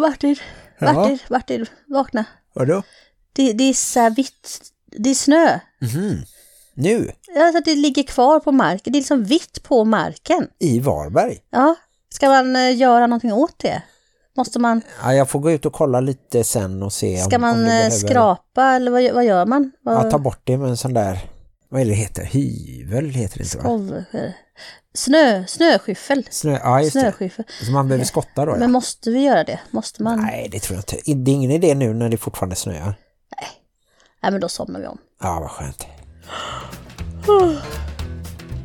Martin, Ja. Martin, Martin, vakna. Vadå? Det, det är så vitt, det är snö. Mhm. Nu, Alltså det ligger kvar på marken, det är liksom vitt på marken. i Varberg. Ja, ska man eh, göra någonting åt det? Måste man, Ja, jag får gå ut och kolla lite sen och se ska om, man om eh, behöver... skrapa eller vad, vad gör man? Vad, Ja, ta bort det med en sån där, vad är det heter? Hyvel heter det inte va? skov, eh, snö, snöskyffel. Snö, ja, just det. Snöskyffel. Så man behöver skotta då, ja. Men måste vi göra det? Måste man? Nej. Nej, det tror jag inte. Det är ingen idé nu när det fortfarande snöar. men då somnar vi om. Ja, vad skönt.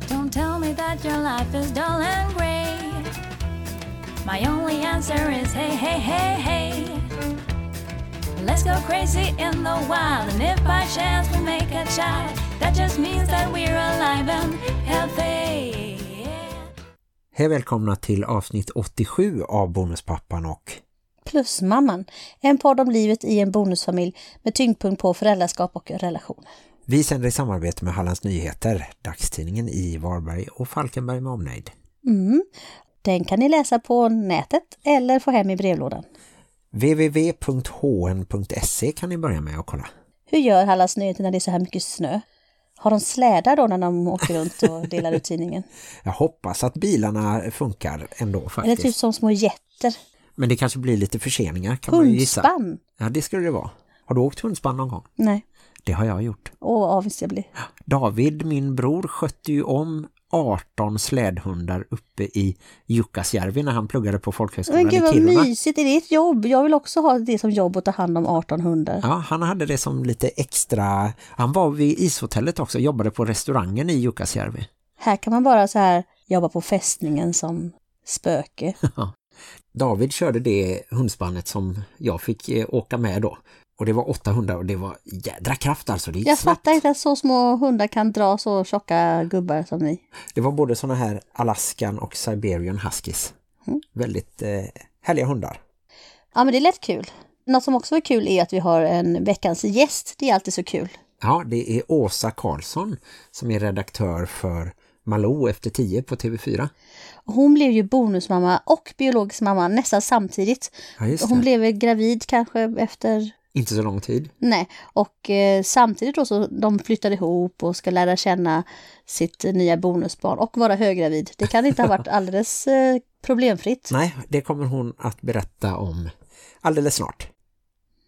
Don't tell me that your life is dull and grey. My only answer is hey, hey, hey, hey. Let's go crazy in the wild, and if by chance we make a child, that just means that we're alive and healthy. Hej välkomna till avsnitt 87 av Bonuspappan och Plus mamman, en podd om livet i en bonusfamilj med tyngdpunkt på föräldraskap och relation. vi sänder i samarbete med Hallands Nyheter, dagstidningen i Varberg och Falkenberg med omnejd. Mm. Den kan ni läsa på nätet eller få hem i brevlådan. www.hn.se kan ni börja med att kolla. Hur gör Hallands Nyheter när det är så här mycket snö? Har de slädar då när de åker runt och delar ut tidningen? Jag hoppas att bilarna funkar ändå Eller faktiskt. typ som små jätter? Men det kanske blir lite förseningar kan man ju gissa. Hundspann? Ja, det skulle det vara. Har du åkt hundspann någon gång? Nej. Det har jag gjort. Åh, avis jag blir. David, min bror, skötte ju om 18 slädhundar uppe i Jukkasjärvi när han pluggade på folkhögskolan Men gud i vad Kiruna. mysigt, är det ett jobb? Jag vill också ha det som jobb att ta hand om 18 hundar. Ja, han hade det som lite extra... Han var vid ishotellet också, jobbade på restaurangen i Jukkasjärvi. Här kan man bara så här jobba på fästningen som spöke. David körde det hundspannet som jag fick eh, åka med då. Och det var 800 och det var jädra kraft alltså. Det, Jag snabbt. fattar inte att så små hundar kan dra så tjocka gubbar som ni. det var både såna här Alaskan och Siberian Huskies. Mm. Väldigt eh, härliga hundar. Ja men det är lätt kul. Något som också är kul är att vi har en veckans gäst. Det är alltid så kul. Ja, det är Åsa Karlsson som är redaktör för Malou efter 10 på TV4. Hon blev ju bonusmamma och biologisk mamma nästan samtidigt. Ja, Hon blev gravid kanske efter Inte så lång tid. Nej, och eh, samtidigt då så de flyttade ihop och ska lära känna sitt nya bonusbarn och vara höggravid. Det kan inte ha varit alldeles eh, problemfritt. Nej, det kommer hon att berätta om alldeles snart.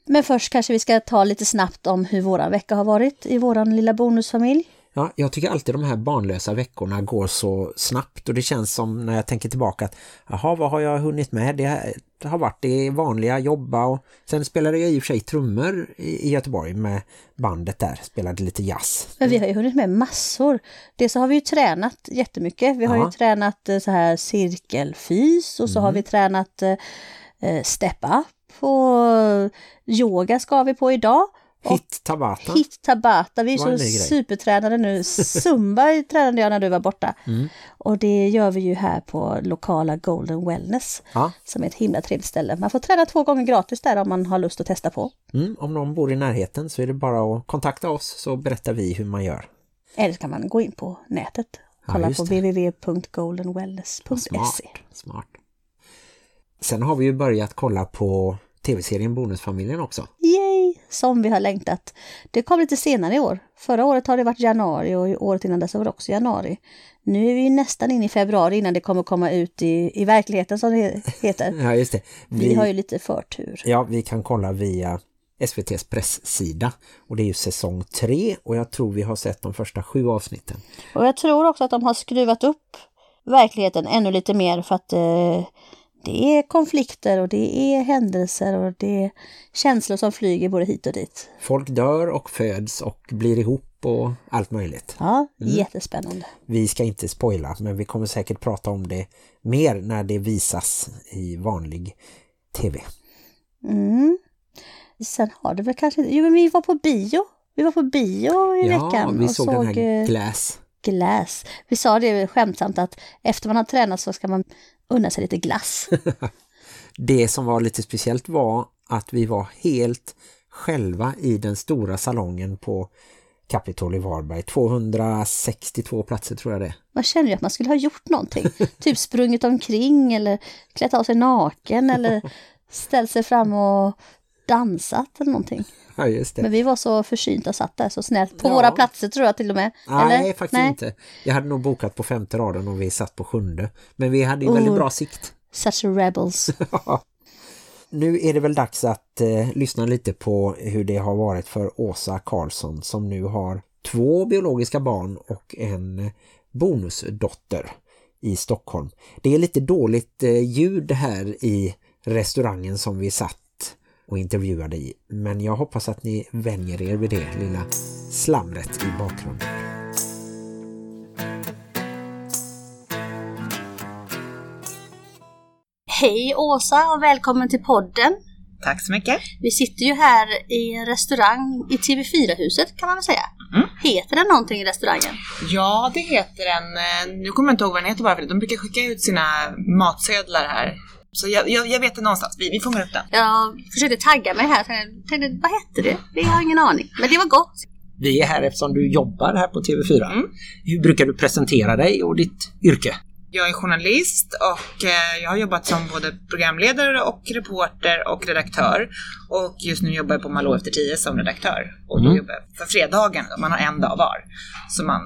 Men först kanske vi ska ta lite snabbt om hur våran vecka har varit i våran lilla bonusfamilj. Ja, jag tycker alltid de här barnlösa veckorna går så snabbt och det känns som när jag tänker tillbaka att jaha, vad har jag hunnit med? Det, det har varit det vanliga, jobba och sen spelade jag i och för sig trummor i, i Göteborg med bandet där, spelade lite jazz. Men vi har ju hunnit med massor. Det så har vi ju tränat jättemycket. Vi har Ja. ju tränat eh, så här cirkelfys och så har vi tränat eh, eh, step up och yoga ska vi på idag. Hit Tabata. Hit Tabata, vi är så supertränade nu. Zumba tränade jag när du var borta. Mm. Och det gör vi ju här på lokala Golden Wellness. Ja. Som är ett himla trevligt ställe. Man får träna två gånger gratis där om man har lust att testa på. Mm, om någon bor i närheten så är det bara att kontakta oss så berättar vi hur man gör. Eller så kan man gå in på nätet. Ja, Kolla just på www.goldenwellness.se. Smart, smart. Sen har vi ju börjat kolla på tv-serien Bonusfamiljen också. Yay! Som vi har längtat. Det kom lite senare i år. Förra året har det varit januari och året innan dess var det också januari. Nu är vi nästan in i februari innan det kommer komma ut i, i verkligheten som det heter. Ja, just det. Vi har ju lite förtur. Ja, vi kan kolla via SVTs presssida och det är ju säsong tre och jag tror vi har sett de första sju avsnitten. Och jag tror också att de har skruvat upp verkligheten ännu lite mer för att eh, det är konflikter och det är händelser och det är känslor som flyger både hit och dit. Folk dör och föds och blir ihop och allt möjligt. Ja, jättespännande. Vi ska inte spoila men vi kommer säkert prata om det mer när det visas i vanlig tv. Mm. Sen har det väl kanske Jo, men vi var på bio. Vi var på bio i Ja, veckan vi och såg, såg, den här eh, Glass. glass. Vi sa det skämtsamt att efter man har tränat så ska man unna sig lite glass. Det som var lite speciellt var att vi var helt själva i den stora salongen på Capitol i Varberg. 262 platser tror jag det. Man känner ju att man skulle ha gjort någonting. typ sprungit omkring eller klätt av sig naken eller ställt sig fram och dansat eller någonting. Ja, just det. Men vi var så försynta satt där så snällt. På Ja. våra platser tror jag till och med. Nej, eller? faktiskt inte. Jag hade nog bokat på femte raden och vi satt på sjunde. Men vi hade ju Oh. väldigt bra sikt. Such a rebels. Nu är det väl dags att eh, lyssna lite på hur det har varit för Åsa Karlsson som nu har två biologiska barn och en bonusdotter i Stockholm. Det är lite dåligt eh, ljud här i restaurangen som vi satt och intervjuade i. Men jag hoppas att ni vänjer er vid det lilla slamret i bakgrunden. Hej Åsa och välkommen till podden. Tack så mycket. Vi sitter ju här i en restaurang i TV4-huset kan man väl säga. Mm. Heter det någonting i restaurangen? Ja, det heter en, eh, nu kommer jag inte ihåg vad den heter bara för det. De brukar skicka ut sina matsedlar här. Så jag, jag, jag vet det någonstans, vi, vi fångar upp den. Jag försökte tagga mig här. Jag tänkte, vad hette det? Vi har ingen aning. Men det var gott. Vi är här eftersom du jobbar här på TV4. Mm. Hur brukar du presentera dig och ditt yrke? Jag är journalist och eh, jag har jobbat som både programledare och reporter och redaktör. Och just nu jobbar jag på Malå efter tio som redaktör. Och då Mm. jobbar jag för fredagen, man har en dag var. Som man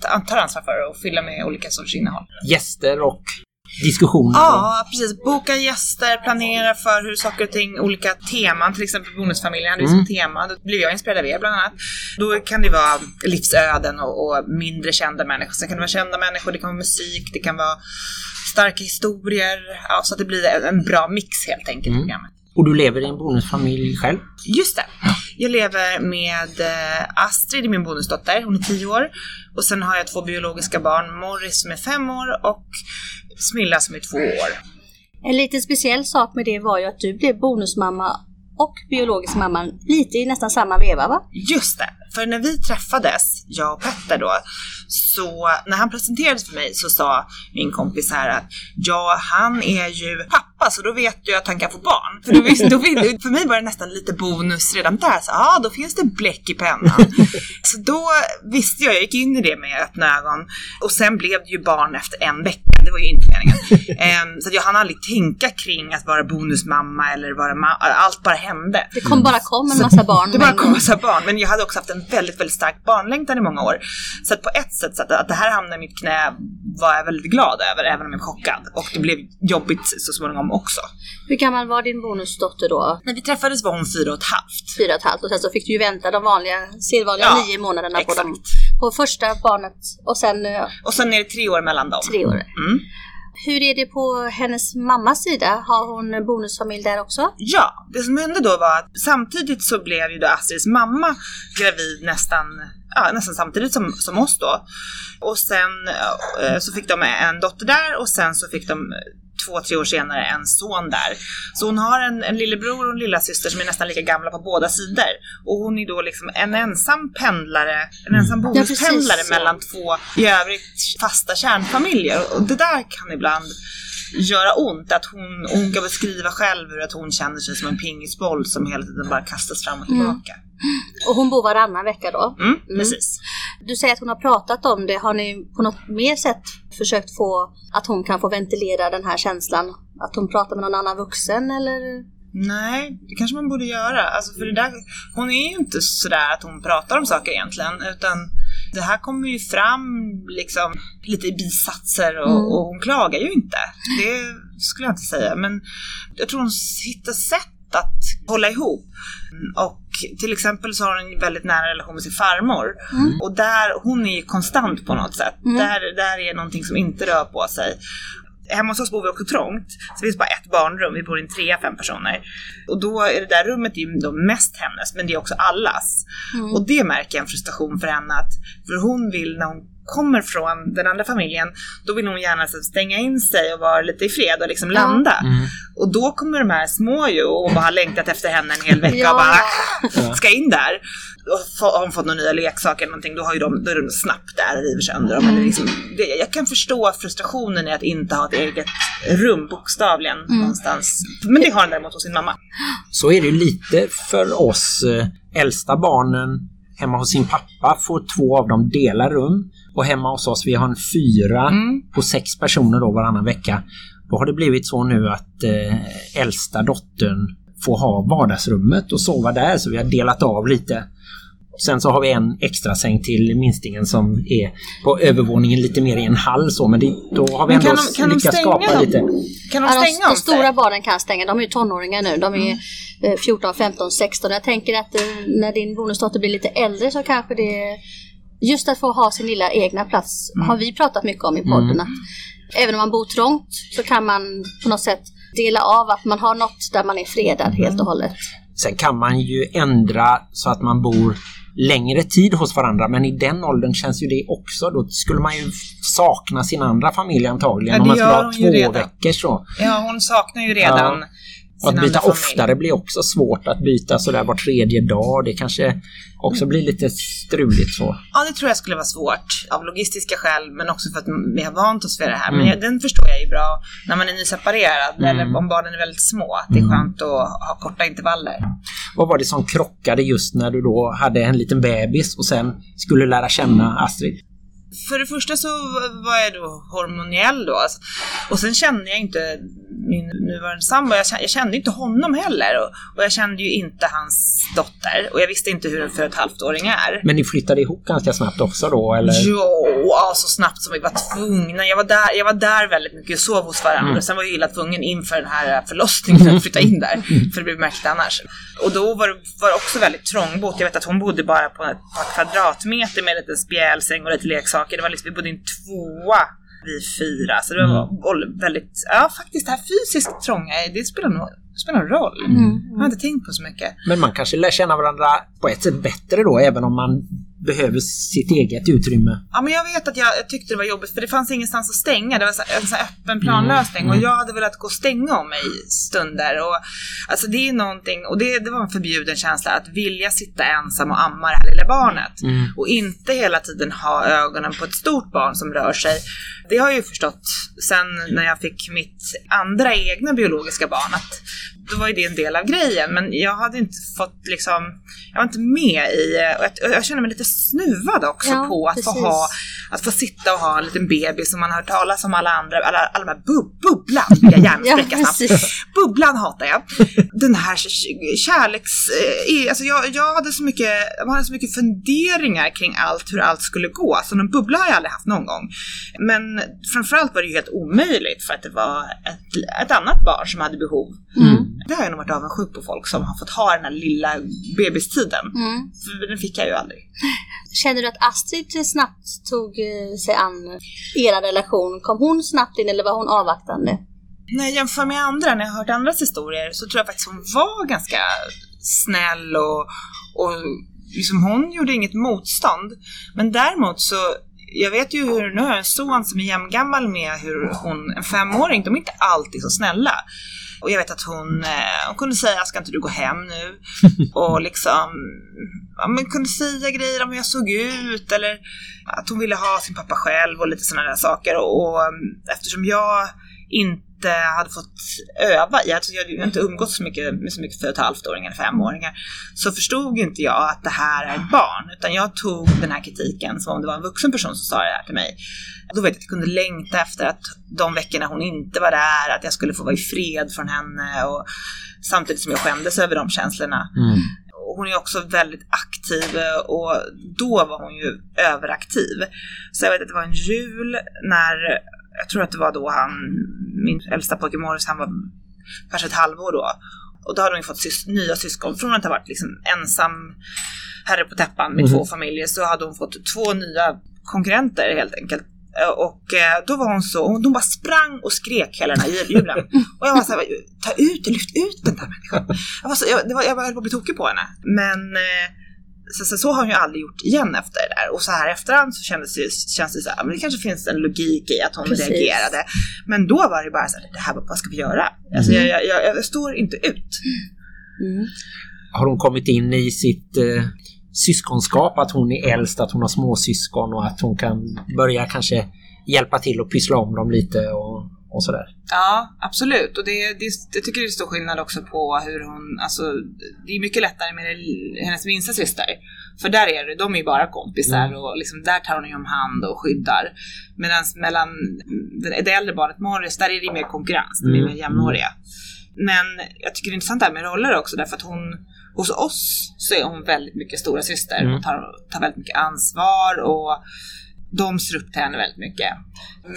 ta- tar ansvar för och fylla med olika sorts innehåll. Gäster och diskussioner. Ja, precis. Boka gäster, planera för hur saker och ting, olika teman, till exempel Bonusfamiljen hade ju som tema. Då blev jag inspirerad av er bland annat. Då kan det vara livsöden och, och mindre kända människor. Sen kan det vara kända människor, det kan vara musik, det kan vara starka historier. Ja, så att det blir en- en bra mix helt enkelt i programmet. Och du lever i en bonusfamilj själv? Just det. Jag lever med eh, Astrid, min bonusdotter, hon är 10 år. Och sen har jag två biologiska barn, Morris som är 5 år och Smilla som är 2 år. En lite speciell sak med det var ju att du blev bonusmamma och biologisk mamma lite i nästan samma veva va? Just det, för när vi träffades, jag och Petter då, så när han presenterades för mig så sa min kompis här att ja, han är ju pappa så då vet du att han kan få barn. För, då visste, då, vill- för mig var det nästan lite bonus redan där, så ja, då finns det bläck i pennan. så då visste jag, jag gick in i det med öppna ögon och sen blev det ju barn efter en vecka, det var ju inte meningen. Ehm, så att jag hann aldrig tänka kring att vara bonusmamma eller vara ma- allt bara hände. Det kom bara kom en massa barn. Det bara en kom massa barn, men jag hade också haft en väldigt, väldigt stark barnlängtan i många år. Så att på ett sätt, så att, att det här hamnade i mitt knä var jag väldigt glad över, även om jag är chockad. Och det blev jobbigt så småningom också. Hur gammal var din bonusdotter då? När vi träffades var hon fyra och ett halvt. Fyra och ett halvt och sen så fick du ju vänta de vanliga, sedvanliga Ja, nio månaderna på, dem, på första barnet och sen eh, Och sen är det tre år mellan dem. tre år. Mm. Hur är det på hennes mammas sida? Har hon bonusfamilj där också? Ja, det som hände då var att samtidigt så blev ju då Astrids mamma gravid nästan, ja, nästan samtidigt som, som oss då. Och sen eh, så fick de en dotter där och sen så fick de eh, två, tre år senare en son där. Så hon har en, en lillebror och en lilla syster som är nästan lika gamla på båda sidor. Och hon är då liksom en ensam pendlare, en ensam bonuspendlare precis, ja. mellan två i övrigt fasta kärnfamiljer. Och det där kan ibland göra ont. Att hon, hon kan beskriva själv hur att hon känner sig som en pingisboll som hela tiden bara kastas fram och tillbaka. Och hon bor varannan vecka då? Mm, Precis. Du säger att hon har pratat om det. Har ni på något mer sätt försökt få att hon kan få ventilera den här känslan? Att hon pratar med någon annan vuxen eller? Nej, det kanske man borde göra. Alltså för det där, hon är ju inte sådär att hon pratar om saker egentligen, utan det här kommer ju fram liksom lite i bisatser och, Mm. och hon klagar ju inte. Det skulle jag inte säga, men jag tror hon hittar sätt att hålla ihop. Och till exempel så har hon en väldigt nära relation med sin farmor. Och där, hon är ju konstant på något sätt. Där, där är någonting som inte rör på sig. Hemma hos oss bor vi också trångt, så det finns bara ett barnrum, vi bor i en trea, fem personer. Och då är det där rummet ju då mest hennes, men det är också allas. Och det märker jag en frustration för henne att, för hon vill när hon kommer från den andra familjen, då vill hon gärna så stänga in sig och vara lite i fred och liksom landa. Och då kommer de här små ju och bara har längtat efter henne en hel vecka Ja. och bara "Ah, ska in där. Och har hon fått några nya leksaker eller någonting, då, har ju de, då är de snabbt där och river sönder dem. Är liksom, det, jag kan förstå frustrationen i att inte ha ett eget rum bokstavligen någonstans. Men det har han däremot hos sin mamma. Så är det ju lite för oss eh, äldsta barnen hemma hos sin pappa får två av dem dela rum och hemma hos oss vi har en fyra Mm. på sex personer då varannan vecka. Då har det blivit så nu att eh, äldsta dottern får ha vardagsrummet och sova där så vi har delat av lite. Sen så har vi en extra säng till minstingen som är på övervåningen lite mer i en hall så men det, då har vi ändå kan de- kan de lyckats stänga skapa dem? lite. Kan de stänga om de stora barnen kan stänga, de är ju tonåringar nu. De är eh, 14, 15, 16. Jag tänker att eh, när din bonusdotter blir lite äldre så kanske det Just att få ha sin lilla egna plats har vi pratat mycket om i podden. Att även om man bor trångt så kan man på något sätt dela av att man har något där man är fredad helt och hållet. Sen kan man ju ändra så att man bor längre tid hos varandra men i den åldern känns ju det också. Då skulle man ju sakna sin andra familj antagligen Ja, om man skulle ha två redan. veckor så. Ja, hon saknar ju redan Ja. Att byta familj. oftare blir också svårt att byta sådär var tredje dag. Det kanske också blir lite struligt så. Ja, det tror jag skulle vara svårt av logistiska skäl, men också för att vi har vant oss vid det här. Men Mm. jag, den förstår jag ju bra när man är nyseparerad eller om barnen är väldigt små. Att det är Mm. skönt att ha korta intervaller. Vad var det som krockade just när du då hade en liten bebis och sen skulle lära känna Astrid? För det första så var jag då hormoniell då. alltså. Och sen kände jag inte min nuvarande sambo, jag kände, jag kände inte honom heller. Och, och jag kände ju inte hans dotter. Och jag visste inte hur en och ett halvt-åring är. Men ni flyttade ihop ganska snabbt också då eller? Jo, ja, så snabbt som vi var tvungna. Jag var där, jag var där väldigt mycket och sov hos varandra. Sen var jag illa tvungen inför den här förlossningen att flytta in där. För det blev märkligt annars. Och då var det, var det också väldigt trångbott. Jag vet att hon bodde bara på ett par kvadratmeter med en liten spjälsäng och lite leksaker. Det var liksom, vi bodde i en tvåa vi fyra. Så det var väldigt, ja faktiskt det här fysiskt trånga, det spelar nog, spelar nog roll. Jag har inte tänkt på så mycket. Men man kanske lär känna varandra på ett sätt bättre då även om man behöver sitt eget utrymme. Ja men jag vet att jag, jag tyckte det var jobbigt för det fanns ingenstans att stänga. Det var så, en här öppen planlösning och jag hade velat gå och stänga om mig stunder. Och, alltså det är någonting, och det, det var en förbjuden känsla att vilja sitta ensam och amma det här lilla barnet. Och inte hela tiden ha ögonen på ett stort barn som rör sig. Det har jag ju förstått sen när jag fick mitt andra egna biologiska barn att då var ju det en del av grejen men jag hade inte fått liksom, jag var inte med i, och jag, jag känner mig lite snuvad också Ja, på att få ha, att få sitta och ha en liten bebis som man har hört talas om alla andra, alla, alla de här bub, bubblan vill jag gärna Ja, snabbt. Bubblan hatar jag. Den här kärleks... eh, Alltså jag, jag hade så mycket, jag hade så mycket funderingar kring allt, hur allt skulle gå. Så någon bubbla har jag aldrig haft någon gång. Men framförallt var det ju helt omöjligt för att det var ett, ett annat barn som hade behov. Det har jag nog varit avundsjuk på folk som har fått ha den här lilla bebistiden. Mm. För den fick jag ju aldrig. Känner du att Astrid snabbt tog eh, sig an er relation? Kom hon snabbt in eller var hon avvaktande? När jag jämför med andra, när jag har hört andras historier, så tror jag faktiskt hon var ganska snäll och, och liksom hon gjorde inget motstånd. Men däremot så, jag vet ju hur, nu har jag en son som är jämngammal med hur hon, en femåring, de är inte alltid så snälla. Och jag vet att hon, eh, hon kunde säga, ska inte du gå hem nu? Och liksom, ja, men kunde säga grejer om hur jag såg ut eller att hon ville ha sin pappa själv och lite sådana där saker. Och, och eftersom jag inte hade fått öva i, alltså jag hade ju inte umgått så mycket med så mycket för ett halvtåringar eller femåringar, så förstod inte jag att det här är ett barn, utan jag tog den här kritiken som om det var en vuxen person som sa det här till mig. Då vet jag att jag kunde längta efter att de veckorna hon inte var där, att jag skulle få vara i fred från henne och samtidigt som jag skämdes över de känslorna. Och hon är också väldigt aktiv och då var hon ju överaktiv. Så jag vet att det var en jul när, jag tror att det var då han, min äldsta pojke Morris, han var kanske ett halvår då. Och då hade hon ju fått sys- nya syskon. Från att ha varit liksom ensam herre på täppan med två familjer så hade hon fått två nya konkurrenter helt enkelt. Och eh, då var hon så, hon, bara sprang och skrek hela den här jul- julen. Och jag var såhär, ta ut, lyft ut den där människan. Jag, var så, jag, det var, jag höll på att bli tokig på henne. Men eh, så, så, så har hon ju aldrig gjort igen efter det där. Och så här efterhand så kändes det, känns det så här, men det kanske finns en logik i att hon Precis. reagerade. Men då var det bara så här, det här, vad ska vi göra? Alltså jag, jag, jag, jag står inte ut. Mm. Har hon kommit in i sitt eh, syskonskap, att hon är äldst, att hon har småsyskon och att hon kan börja kanske hjälpa till och pyssla om dem lite och, och sådär. Ja, absolut. Och det, det, jag tycker det är stor skillnad också på hur hon, alltså det är mycket lättare med hennes minsta syster. För där är det, de är ju bara kompisar Mm. och liksom, där tar hon ju om hand och skyddar. Medan mellan det, äldre barnet Morris, där är det mer konkurrens, de är Mm. mer jämnåriga. Men jag tycker det är intressant det här med roller också därför att hon, hos oss så är hon väldigt mycket stora syster Mm. och tar, tar väldigt mycket ansvar och de ser upp till henne väldigt mycket.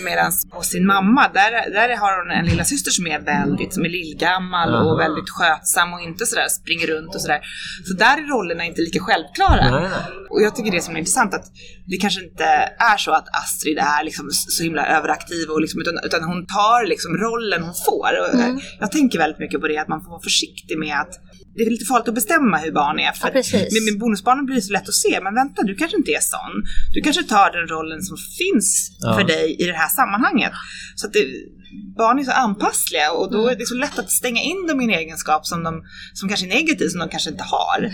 Medan hos sin mamma, där, där har hon en lilla syster som är väldigt, som är lillgammal Aha. och väldigt skötsam och inte sådär springer runt och sådär. Så där är rollerna inte lika självklara. Nej. Och jag tycker det som är intressant att det kanske inte är så att Astrid är liksom så himla överaktiv och liksom, utan, utan hon tar liksom rollen hon får. Mm. Jag tänker väldigt mycket på det att man får vara försiktig med att det är lite farligt att bestämma hur barn är. För Ja, med, med bonusbarnen blir det så lätt att se, men vänta du kanske inte är sån. Du kanske tar den rollen som finns Ja. för dig i det här sammanhanget. Så att det, barn är så anpassliga och Mm. då är det så lätt att stänga in dem i en egenskap som, de, som kanske är negativ, som de kanske inte har. Mm.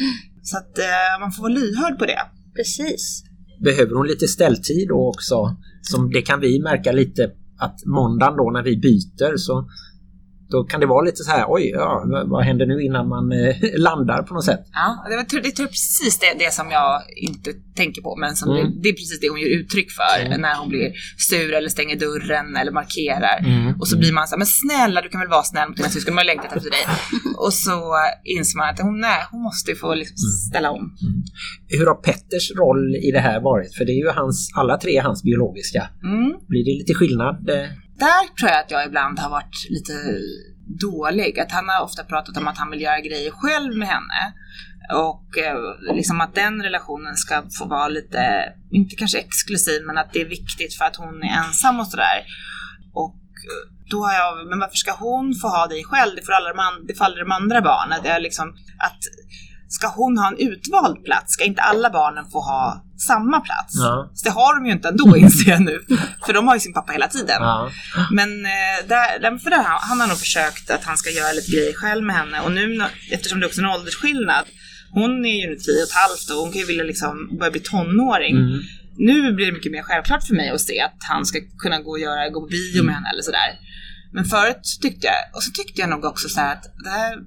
Så att eh, man får vara lyhörd på det. Precis. Behöver hon lite ställtid då också? Som det kan vi märka lite att måndagen då när vi byter så då kan det vara lite så här, oj, ja, vad- händer nu innan man eh, landar på något sätt? Ja, det, var, det är precis det, det som jag inte tänker på, men som Mm. det, det är precis det hon ger uttryck för Mm. när hon blir sur eller stänger dörren eller markerar. Mm. Och så blir man så här, men snälla du kan väl vara snäll mot dina syskon, de har längtat efter dig. Och så inser man att hon, nej, hon måste ju få liksom Mm. ställa om. Hur har Petters roll i det här varit? För det är ju hans, alla tre hans biologiska. Mm. Blir det lite skillnad? Där tror jag att jag ibland har varit lite dålig. Att han har ofta pratat om att han vill göra grejer själv med henne. Och eh, liksom att den relationen ska få vara lite, inte kanske exklusiv, men att det är viktigt för att hon är ensam och sådär. Och eh, då har jag, men varför ska hon få ha dig själv? Det får alla de, an, det får alla de andra barnen. Liksom att ska hon ha en utvald plats? Ska inte alla barnen få ha samma plats? Ja. Så det har de ju inte ändå inser jag nu. För de har ju sin pappa hela tiden. Ja. Men eh, där, för där, han har nog försökt att han ska göra lite grejer själv med henne. Och nu eftersom det också är en åldersskillnad. Hon är ju nu tio och ett halvt och hon kan ju vilja liksom börja bli tonåring. Mm. Nu blir det mycket mer självklart för mig att se att han ska kunna gå och göra, gå på bio med henne eller sådär. Men förut tyckte jag, och så tyckte jag nog också så här att det här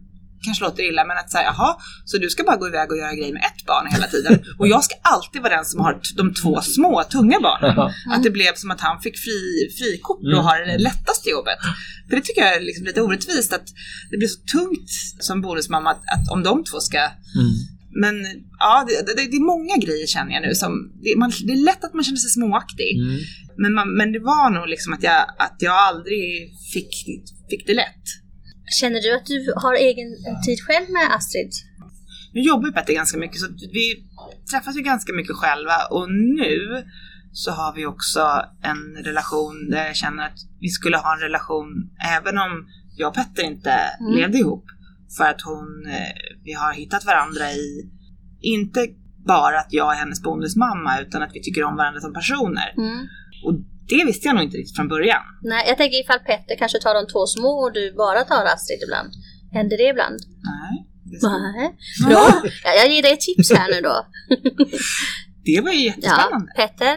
kanske låter illa, men att säga jaha, så du ska bara gå iväg och göra grejer med ett barn hela tiden. Och jag ska alltid vara den som har de två små, tunga barnen. Att det blev som att han fick fri, frikort och Mm. har det lättaste jobbet. För det tycker jag är liksom lite orättvist att det blir så tungt som bonusmamma att, att om de två ska Mm. men ja, det, det, det är många grejer känner jag nu som, det, man, det är lätt att man känner sig småaktig. Mm. Men, man, men det var nog liksom att jag, att jag aldrig fick, fick det lätt. Känner du att du har egen tid själv med Astrid? Nu jobbar ju Petter ganska mycket så vi träffas ju ganska mycket själva och nu så har vi också en relation där jag känner att vi skulle ha en relation även om jag och Petter inte Mm. levde ihop. För att hon, eh, vi har hittat varandra i, inte bara att jag är hennes bonusmamma utan att vi tycker om varandra som personer. Mm. Det visste jag nog inte riktigt från början. Nej, jag tänker ifall Petter kanske tar de två små och du bara tar Astrid ibland. Händer det ibland? Nej. Det, Nej. Bra. Jag, ger dig ett tips här nu då. det var ju Ja, jättespännande. Petter,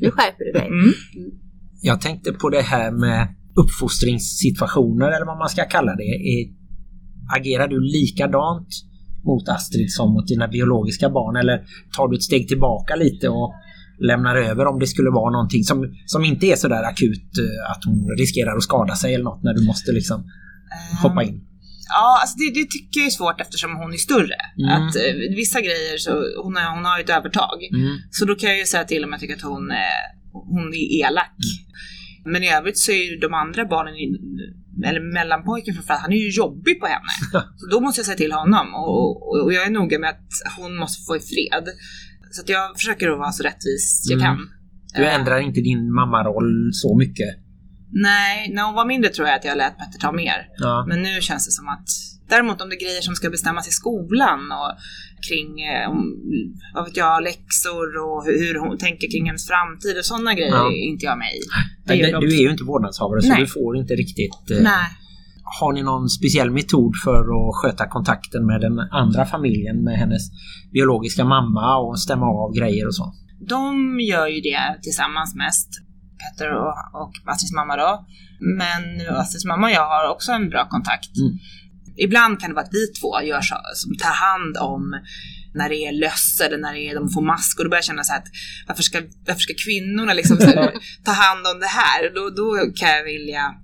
nu skärper du dig. Mm. Jag tänkte på det här med uppfostringssituationer eller vad man ska kalla det. Är, agerar du likadant mot Astrid som mot dina biologiska barn eller tar du ett steg tillbaka lite och lämnar över om det skulle vara någonting som, som inte är sådär akut eh, att hon riskerar att skada sig eller något när du måste liksom hoppa in. Ja, alltså det, det tycker jag är svårt eftersom hon är större. Mm. Att eh, vissa grejer så, hon, har, hon har ett övertag. Mm. Så då kan jag ju säga till om jag tycker att hon, eh, hon är elak. Mm. Men i övrigt så är ju de andra barnen, eller mellanpojken framförallt, han är ju jobbig på henne. Så då måste jag säga till honom och, och, och jag är noga med att hon måste få i fred. Så jag försöker att vara så rättvis jag Mm. kan. Du Eh, ändrar inte din mammaroll så mycket. Nej, när hon var mindre tror jag att jag lät Petter ta mer. Ja. Men nu känns det som att Däremot om det är grejer som ska bestämmas i skolan och kring, eh, om, vad vet jag, läxor och hur, hon tänker kring hennes framtid och sådana grejer Ja. är inte jag med i. Men du är ju inte vårdnadshavare så Nej. du får inte riktigt... eh, Nej. Har ni någon speciell metod för att sköta kontakten med den andra familjen, med hennes biologiska mamma och stämma av grejer och så? De gör ju det tillsammans mest. Petter och, och Astrids mamma då. Men Astrids mamma och jag har också en bra kontakt. Mm. Ibland kan det vara att vi två gör så, som tar hand om när det är löss eller när det är, de får mask och då börjar jag känna så att varför ska, varför ska kvinnorna liksom ta hand om det här? Då, då kan jag vilja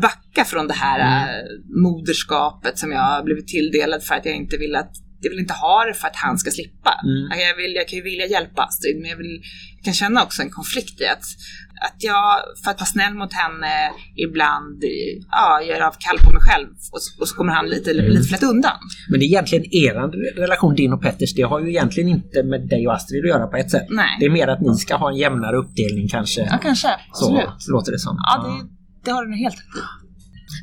backa från det här äh, moderskapet som jag har blivit tilldelad för att jag inte vill att jag vill inte ha det för att han ska slippa. Mm. Jag, vill, jag kan ju vilja hjälpa Astrid men jag, vill, jag kan känna också en konflikt i att, att jag, för att vara snäll mot henne, ibland ja, gör avkall på mig själv och, så- och så kommer han lite, lite för lätt undan. Men det är egentligen er relation, din och Petters, det har ju egentligen inte med dig och Astrid att göra på ett sätt. Nej. Det är mer att ni ska ha en jämnare uppdelning kanske. Ja, kanske. så Absolut. låter det som. Ja, det, det har du nog helt rätt i.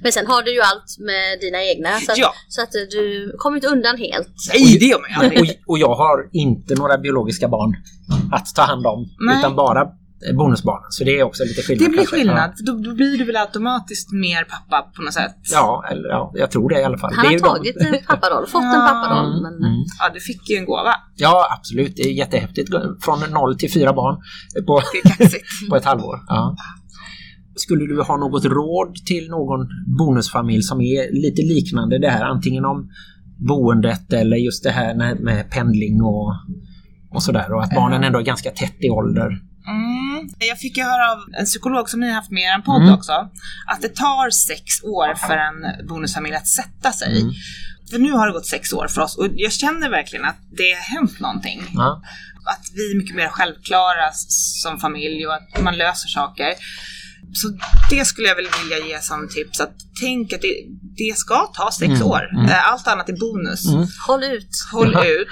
Men sen har du ju allt med dina egna så att, Ja. så att du kommer inte undan helt. Nej, det gör man ju aldrig. och, och jag har inte några biologiska barn att ta hand om. Nej. Utan bara eh, bonusbarnen. Så det är också lite skillnad. Det blir kanske. skillnad, för då, då blir du väl automatiskt mer pappa på något sätt? Ja, eller, ja, jag tror det i alla fall. Han det är har ju de- tagit en papparoll, fått en Ja. papparoll. Men, Mm. Ja, du fick ju en gåva. Ja, absolut. Det är jättehäftigt. Från noll till fyra barn på, på ett halvår. Ja. Skulle du ha något råd till någon bonusfamilj som är lite liknande det här? Antingen om boendet eller just det här med, pendling och, och sådär. Och att barnen ändå är ganska tätt i ålder. Mm. Jag fick ju höra av en psykolog som ni har haft med i er podd Mm. också, att det tar sex år för en bonusfamilj att sätta sig. Mm. För nu har det gått sex år för oss och jag känner verkligen att det har hänt någonting. Att vi är mycket mer självklara som familj och att man löser saker. Så det skulle jag väl vilja ge som tips, att tänk att det, det ska ta sex Mm, år. mm. Eh, Allt annat är bonus. Mm. Håll ut. Håll Ja. ut.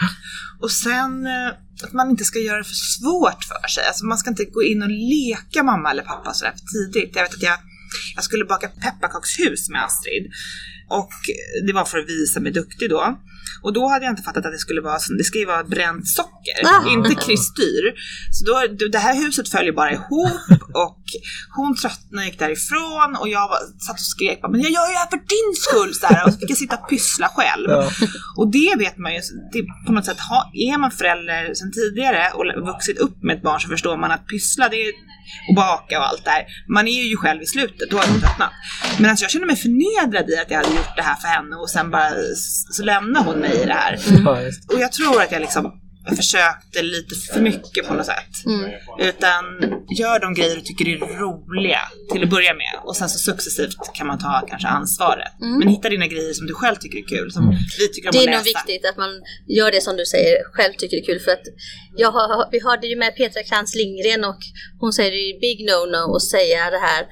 Och sen eh, att man inte ska göra det för svårt för sig. Alltså man ska inte gå in och leka mamma eller pappa sådär för tidigt. Jag vet att jag, jag skulle baka pepparkakshus med Astrid. Och det var för att visa mig duktig då. Och då hade jag inte fattat att det skulle vara, det ska ju vara bränt socker, Ah. inte kristyr. Så då, det här huset föll ju bara ihop och hon tröttnade och gick därifrån och jag var, satt och skrek bara, men jag gör ju det här för din skull! Så här, och så fick jag sitta och pyssla själv. Ja. Och det vet man ju, det på något sätt, ha, är man förälder sedan tidigare och vuxit upp med ett barn så förstår man att pyssla det är, och baka och allt det här. Man är ju själv i slutet, då har man tröttnat. Men alltså jag känner mig förnedrad i att jag hade gjort det här för henne och sen bara så lämnar hon mig i det här. Just. Och jag tror att jag liksom försökte lite för mycket på något sätt. Mm. Utan gör de grejer du tycker är roliga till att börja med och sen så successivt kan man ta kanske ansvaret. Men hitta dina grejer som du själv tycker är kul, som vi tycker om Det att är nog viktigt att man gör det som du säger, själv tycker det är kul. För att jag har, vi hade ju med Petra Krantz Lindgren och hon säger det är ju big no-no att säga det här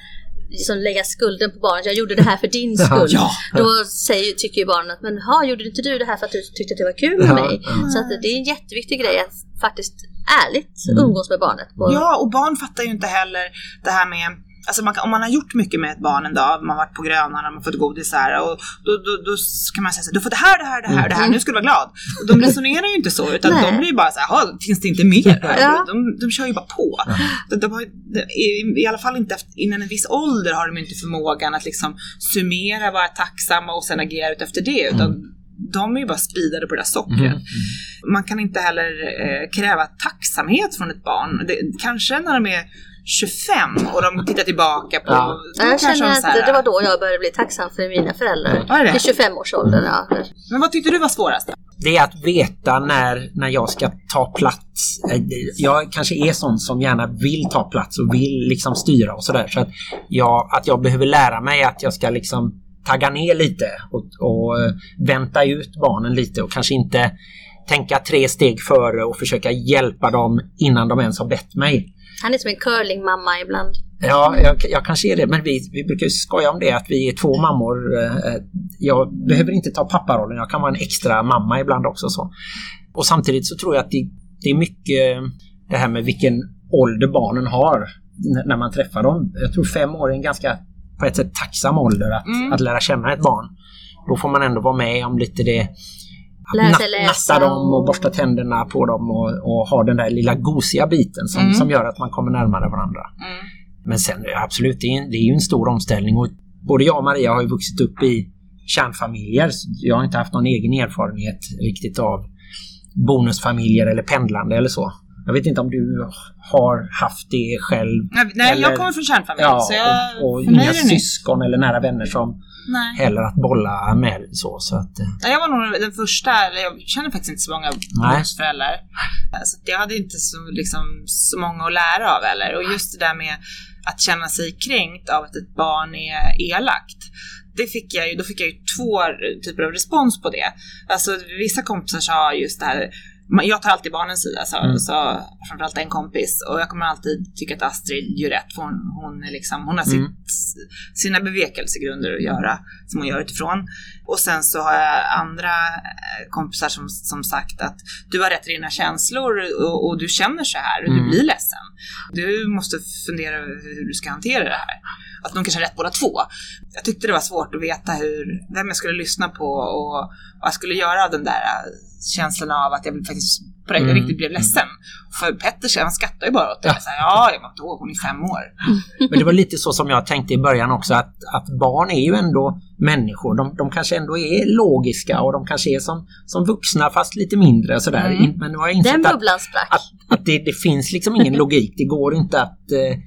liksom lägga skulden på barnet. Jag gjorde det här för din skull. ja. Då säger, tycker ju barnet, men ha, gjorde inte du det här för att du tyckte att det var kul med Ja, mig? ja. Så att det är en jätteviktig grej att faktiskt ärligt Mm. umgås med barnet. På, Ja, och barn fattar ju inte heller det här med Alltså man kan, om man har gjort mycket med ett barn en dag, man har varit på Grönan och man fått godis här och då, då, då kan man säga så här, du har fått det här, det här, det här, det här, nu ska du vara glad. Och de resonerar ju inte så, utan Nej. de blir ju bara så här, "Jaha, finns det inte mer? Ja. De, de kör ju bara på. De, de har, i, I alla fall inte efter, innan en viss ålder har de inte förmågan att liksom summera, vara tacksamma och sen agera ut efter det, utan de är ju bara speedade på det där sockret. Man kan inte heller eh, kräva tacksamhet från ett barn. Det, kanske när de är 25 och de tittar tillbaka på... Ja. jag känner att här- det var då jag började bli tacksam för mina föräldrar. Var det? I 25-årsåldern, ja. Men vad tyckte du var svårast? Det är att veta när, när jag ska ta plats. Eh, Jag kanske är sån som gärna vill ta plats och vill liksom styra och sådär. Så att jag, att jag behöver lära mig att jag ska liksom tagga ner lite och, och eh, vänta ut barnen lite och kanske inte tänka tre steg före och försöka hjälpa dem innan de ens har bett mig. Han är som en curlingmamma ibland. Ja, jag, jag kanske är det, men vi, vi brukar skoja om det att vi är två mammor. Eh, Jag behöver inte ta papparollen, jag kan vara en extra mamma ibland också. Så. Och samtidigt så tror jag att det, det är mycket det här med vilken ålder barnen har när man träffar dem. Jag tror fem år är en ganska på ett sätt tacksam ålder att, Mm. att lära känna ett barn. Då får man ändå vara med om lite det Nat- läsa natta dem och borsta tänderna på dem och, och ha den där lilla gosiga biten som, Mm. som gör att man kommer närmare varandra. Mm. Men sen absolut, det är, en- det är ju en stor omställning och både jag och Maria har ju vuxit upp i kärnfamiljer. Jag har inte haft någon egen erfarenhet riktigt av bonusfamiljer eller pendlande eller så. Jag vet inte om du har haft det själv. Nej, Eller- jag kommer från kärnfamilj. Ja, så jag, och, och inga syskon eller nära vänner som Nej. heller att bolla med så. så att, eh, Nej, Jag var nog den första, eller jag känner faktiskt inte så många bonusföräldrar. Så jag hade inte så, liksom, så många att lära av heller. Och just det där med att känna sig kränkt av att ett barn är elakt. Det fick jag ju, då fick jag ju två typer av respons på det. Alltså vissa kompisar sa just det här jag tar alltid barnens sida, sa, Mm. sa framförallt en kompis. Och jag kommer alltid tycka att Astrid gör rätt. För hon, hon, är liksom, hon har Mm. sitt, sina bevekelsegrunder att göra, som hon gör utifrån. Och sen så har jag andra eh, kompisar som, som sagt att du har rätt i dina känslor och, och du känner så här och Mm. du blir ledsen. Du måste fundera över hur du ska hantera det här. Att de kanske har rätt båda två. Jag tyckte det var svårt att veta hur, vem jag skulle lyssna på och vad jag skulle göra av den där eh, känslan av att jag faktiskt på Mm. riktigt blev ledsen. För Petter han skrattar ju bara åt det. Ja. Så här, ja, jag kommer ihåg, hon är fem år. Men det var lite så som jag tänkte i början också att, att barn är ju ändå människor. De, de kanske ändå är logiska och de kanske är som, som vuxna fast lite mindre sådär. Mm. Men nu har jag insett Den att, bubblan sprack. att, att det, det finns liksom ingen logik. Det går inte att... Eh,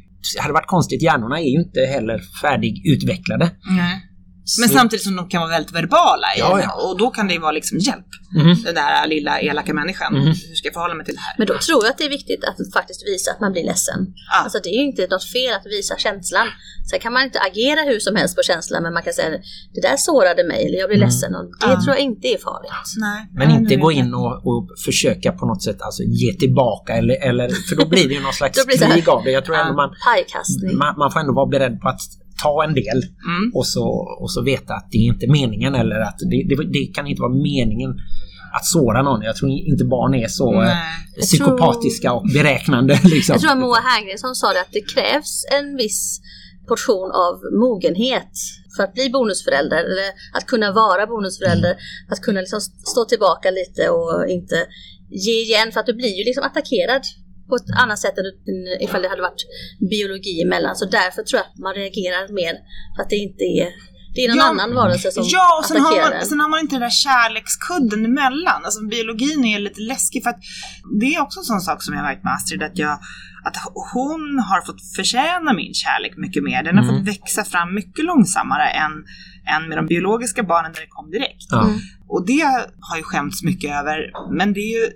hade varit konstigt. Hjärnorna är ju inte heller färdigutvecklade. Nej. Men Så- samtidigt som de kan vara väldigt verbala Ja, ja. och då kan det ju vara liksom hjälp. Mhm. Den där lilla elaka människan. Mhm. Hur ska jag förhålla mig till det här? Men då tror jag att det är viktigt att faktiskt visa att man blir ledsen. Ja. Alltså det är ju inte något fel att visa känslan. Sen kan man inte agera hur som helst på känslan men man kan säga det där sårade mig eller jag blir Mm. ledsen och det Ja. tror jag inte är farligt. Nej. Men Nej, inte gå in och, och försöka på något sätt alltså, ge tillbaka eller, eller för då blir det ju någon slags krig av det. Jag tror Ja. ändå man, man, man får ändå vara beredd på att ta en del Mm. och så, och så veta att det är inte meningen eller att det, det, det kan inte vara meningen att såra någon. Jag tror inte barn är så eh, Nej. Jag psykopatiska och beräknande. Liksom. Jag tror att Moa Herngren som sa det att det krävs en viss portion av mogenhet för att bli bonusförälder eller att kunna vara bonusförälder. Att kunna liksom stå tillbaka lite och inte ge igen för att du blir ju liksom attackerad på ett annat sätt än ifall det hade varit biologi emellan. Så därför tror jag att man reagerar mer för att det inte är det är någon Ja, annan varelse som Ja, och sen har, attackerar man, en. sen har man inte den där kärlekskudden emellan. Alltså biologin är lite läskig för att det är också en sån sak som jag har märkt med Astrid att jag att hon har fått förtjäna min kärlek mycket mer. Den har Mm. fått växa fram mycket långsammare än, än med de biologiska barnen där det kom direkt. Mm. Och det har ju skämts mycket över, men det är ju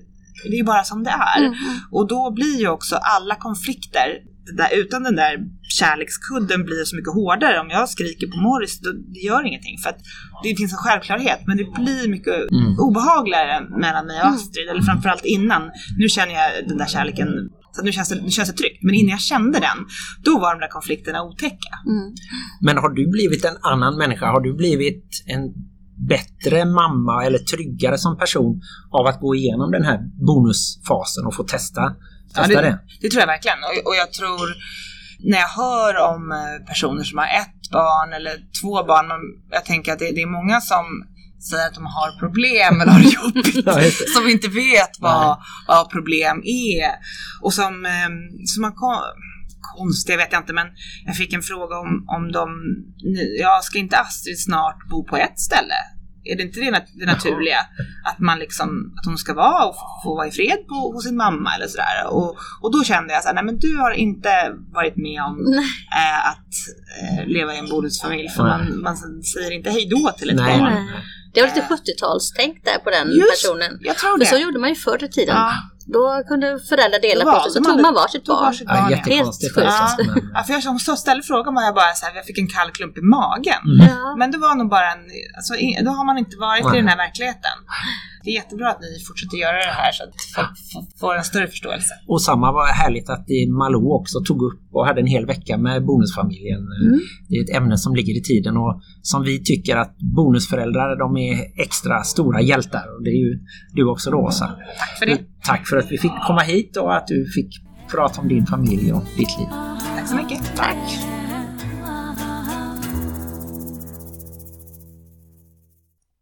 det är bara som det är. Mm. Och då blir ju också alla konflikter, där, utan den där kärlekskudden blir så mycket hårdare. Om jag skriker på Morris, då, det gör ingenting. För att det finns en självklarhet, men det blir mycket Mm. obehagligare mellan mig och Astrid. Eller framförallt innan. Nu känner jag den där kärleken, så nu känns, det, nu känns det tryggt. Men innan jag kände den, då var de där konflikterna otäcka. Mm. Men har du blivit en annan människa? Har du blivit en bättre mamma eller tryggare som person av att gå igenom den här bonusfasen och få testa, Ja, testa det, det? det tror jag verkligen. Och, och jag tror, när jag hör om eh, personer som har ett barn eller två barn, jag tänker att det, det är många som säger att de har problem eller har det jobbigt, Ja, som inte vet Nej. vad, vad problem är. Och som, eh, som man kon, konstigt, vet jag inte, men jag fick en fråga om, om de, ja, ska inte Astrid snart bo på ett ställe? Är det inte det, det naturliga? Att man liksom, att hon ska vara och få- vara i fred på, hos sin mamma eller sådär. Och, och då kände jag så här, nej men du har inte varit med om eh, att eh, leva i en bonusfamilj. För man, man säger inte hej då till ett Nej, barn. Det var lite 70-talstänk där på den Just, personen. Jag tror För det. så gjorde man ju förr i tiden. Ja. Då kunde föräldrar dela Då på sig, så man tog man varsitt barn. varsitt Ja, barn, ja. jättekonstigt Helt sjukt. Men- Ja, för jag, som så ställde frågan var jag bara så här, jag fick en kall klump i magen. Mm. Ja. Men det var nog bara en, alltså, i- då har man inte varit Nej. i den här verkligheten. Det är jättebra att ni fortsätter göra det här så att folk får en större förståelse. Och samma var härligt att eh, Malou också tog upp och hade en hel vecka med bonusfamiljen. Eh, Mm. Det är ett ämne som ligger i tiden och som vi tycker att bonusföräldrar de är extra stora hjältar. Och det är ju du också då Åsa. Tack för det. Tack för att vi fick komma hit och att du fick prata om din familj och ditt liv. Tack så mycket. Tack!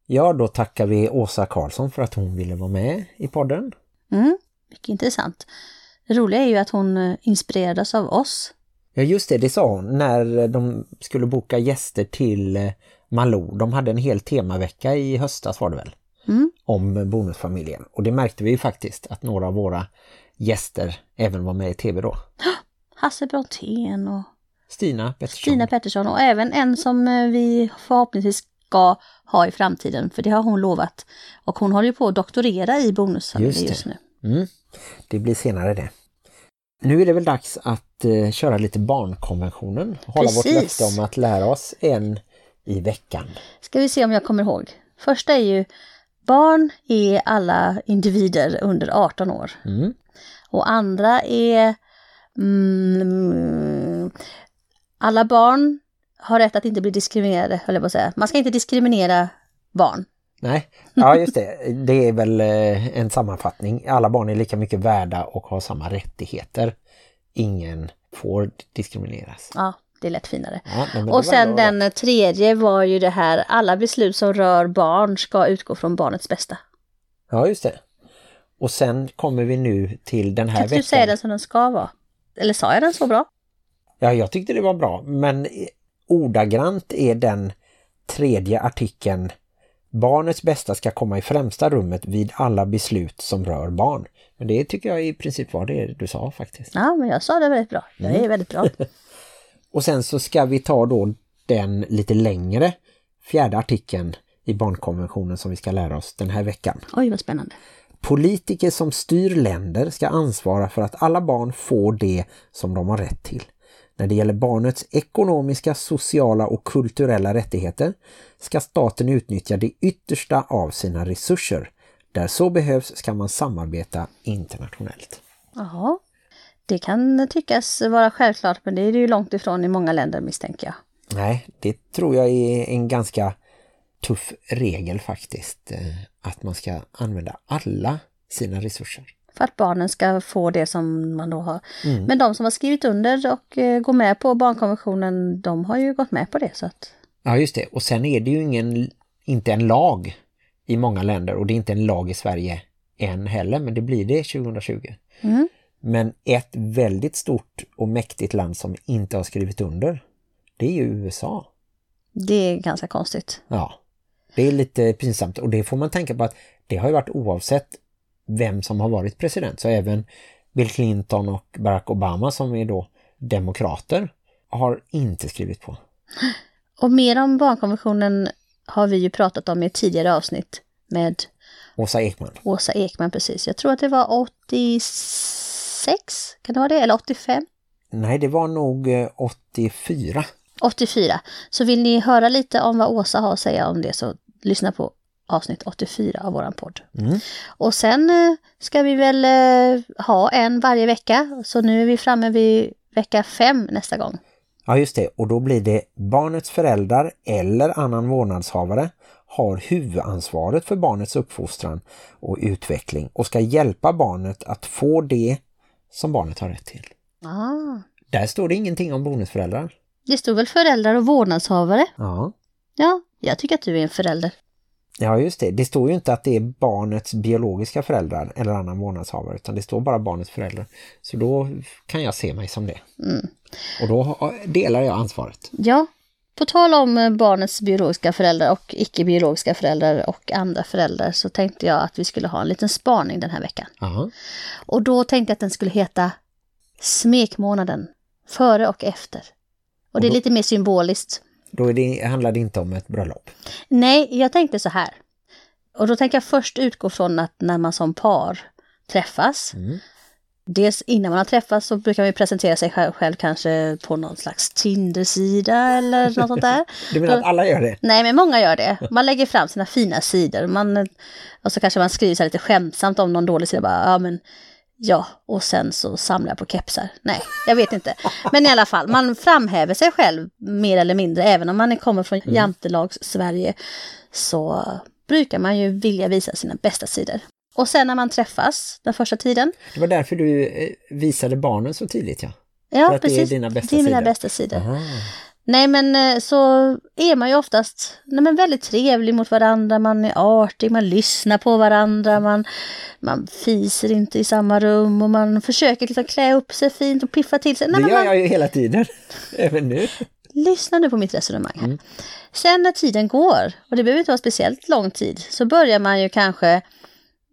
Ja, då tackar vi Åsa Karlsson för att hon ville vara med i podden. Mm, mycket intressant. Det roliga är ju att hon eh, inspirerades av oss. Ja just det, det sa hon när de skulle boka gäster till eh, Malou. De hade en hel temavecka i höstas var det väl? Mm. Om bonusfamiljen. Och det märkte vi ju faktiskt att några av våra gäster även var med i tv då. Hasse Brontén och Stina Pettersson. Stina Pettersson och även en som eh, vi förhoppningsvis ska ha i framtiden, för det har hon lovat. Och hon håller ju på att doktorera i bonusfamilj Just just, nu. Mm. Det blir senare det. Nu är det väl dags att eh, köra lite barnkonventionen. Hålla vårt Precis. löfte om att lära oss en i veckan. Ska vi se om jag kommer ihåg. Första är ju barn är alla individer under 18 år. Mm. Och andra är mm, alla barn har rätt att inte bli diskriminerade, höll jag på att säga. Man ska inte diskriminera barn. Nej, ja just det. Det är väl eh, en sammanfattning. Alla barn är lika mycket värda och har samma rättigheter. Ingen får diskrimineras. Ja, det är lätt finare. Ja, det Och sen den tredje var ju det här, alla beslut som rör barn ska utgå från barnets bästa. Ja, just det. Och sen kommer vi nu till den här Kan veckan. du säga den som den ska vara? Eller sa jag den så bra? Ja, jag tyckte det var bra. Men ordagrant är den tredje artikeln Barnets bästa ska komma i främsta rummet vid alla beslut som rör barn. Men det tycker jag i princip var det du sa faktiskt. Ja, men jag sa det väldigt bra. Jag Mm. är väldigt bra. Och sen så ska vi ta då den lite längre fjärde artikeln i barnkonventionen som vi ska lära oss den här veckan. Oj, vad spännande. Politiker som styr länder ska ansvara för att alla barn får det som de har rätt till. När det gäller barnets ekonomiska, sociala och kulturella rättigheter ska staten utnyttja det yttersta av sina resurser. Där så behövs ska man samarbeta internationellt. Jaha. Det kan tyckas vara självklart, men det är det ju långt ifrån i många länder misstänker jag. Nej, det tror jag är en ganska tuff regel faktiskt. eh, Att man ska använda alla sina resurser. För att barnen ska få det som man då har. Mm. Men de som har skrivit under och eh, går med på barnkonventionen, de har ju gått med på det. Så att, Ja just det, och sen är det ju ingen, inte en lag i många länder och det är inte en lag i Sverige än heller, men det blir det 2020. mm. Men ett väldigt stort och mäktigt land som inte har skrivit under, det är ju USA. Det är ganska konstigt. Ja, det är lite pinsamt och det får man tänka på att det har ju varit oavsett vem som har varit president. Så även Bill Clinton och Barack Obama som är då demokrater har inte skrivit på. Och mer om barnkonventionen har vi ju pratat om i ett tidigare avsnitt med Åsa Ekman. Åsa Ekman precis. Jag tror att det var 86, kan det vara det? Eller 85? Nej, det var nog eh, 84. 84. Så vill ni höra lite om vad Åsa har att säga om det så lyssna på avsnitt 84 av våran podd. Mm. Och sen eh, ska vi väl eh, ha en varje vecka. Så nu är vi framme vid vecka fem nästa gång. Ja just det, och då blir det barnets föräldrar eller annan vårdnadshavare har huvudansvaret för barnets uppfostran och utveckling och ska hjälpa barnet att få det som barnet har rätt till. Ah. Där står det ingenting om bonusföräldrar. Det står väl föräldrar och vårdnadshavare? Ja. Ja, jag tycker att du är en förälder. Ja just det, det står ju inte att det är barnets biologiska föräldrar eller annan vårdnadshavare utan det står bara barnets föräldrar. Så då kan jag se mig som det. Mm. Och då delar jag ansvaret. Ja, på tal om eh, barnets biologiska föräldrar och icke-biologiska föräldrar och andra föräldrar så tänkte jag att vi skulle ha en liten spaning den här veckan. Aha. Och då tänkte jag att den skulle heta Smekmånaden, före och efter. Och det är lite mer symboliskt. Då det, handlar det inte om ett bröllop. Nej, jag tänkte så här. Och då tänker jag först utgå från att när man som par träffas, Mm. Dels innan man har träffats så brukar man ju presentera sig själv, kanske på någon slags Tinder-sida eller något sånt där. Du menar att alla gör det? Nej, men många gör det. Man lägger fram sina fina sidor. Man, och så kanske man skriver så lite skämtsamt om någon dålig sida. Bara, ja, men, ja, och sen så samlar jag på kepsar. Nej, jag vet inte. Men i alla fall, man framhäver sig själv mer eller mindre. Även om man kommer från jantelags Sverige så brukar man ju vilja visa sina bästa sidor. Och sen när man träffas den första tiden. Det var därför du eh, visade barnen så tidigt, ja. Ja, att det är precis. dina bästa det är mina sidor. bästa sidor. Aha. Nej men eh, så är man ju oftast nej, men väldigt trevlig mot varandra, man är artig, man lyssnar på varandra, man, man fiser inte i samma rum och man försöker liksom klä upp sig fint och piffa till sig. Nej, Det gör man, jag ju hela tiden, även nu. Lyssna nu på mitt resonemang här. Mm. Sen när tiden går, och det behöver inte vara speciellt lång tid, så börjar man ju kanske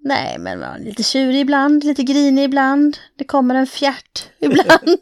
Nej, men man är lite tjurig ibland, lite grinig ibland. Det kommer en fjärt ibland.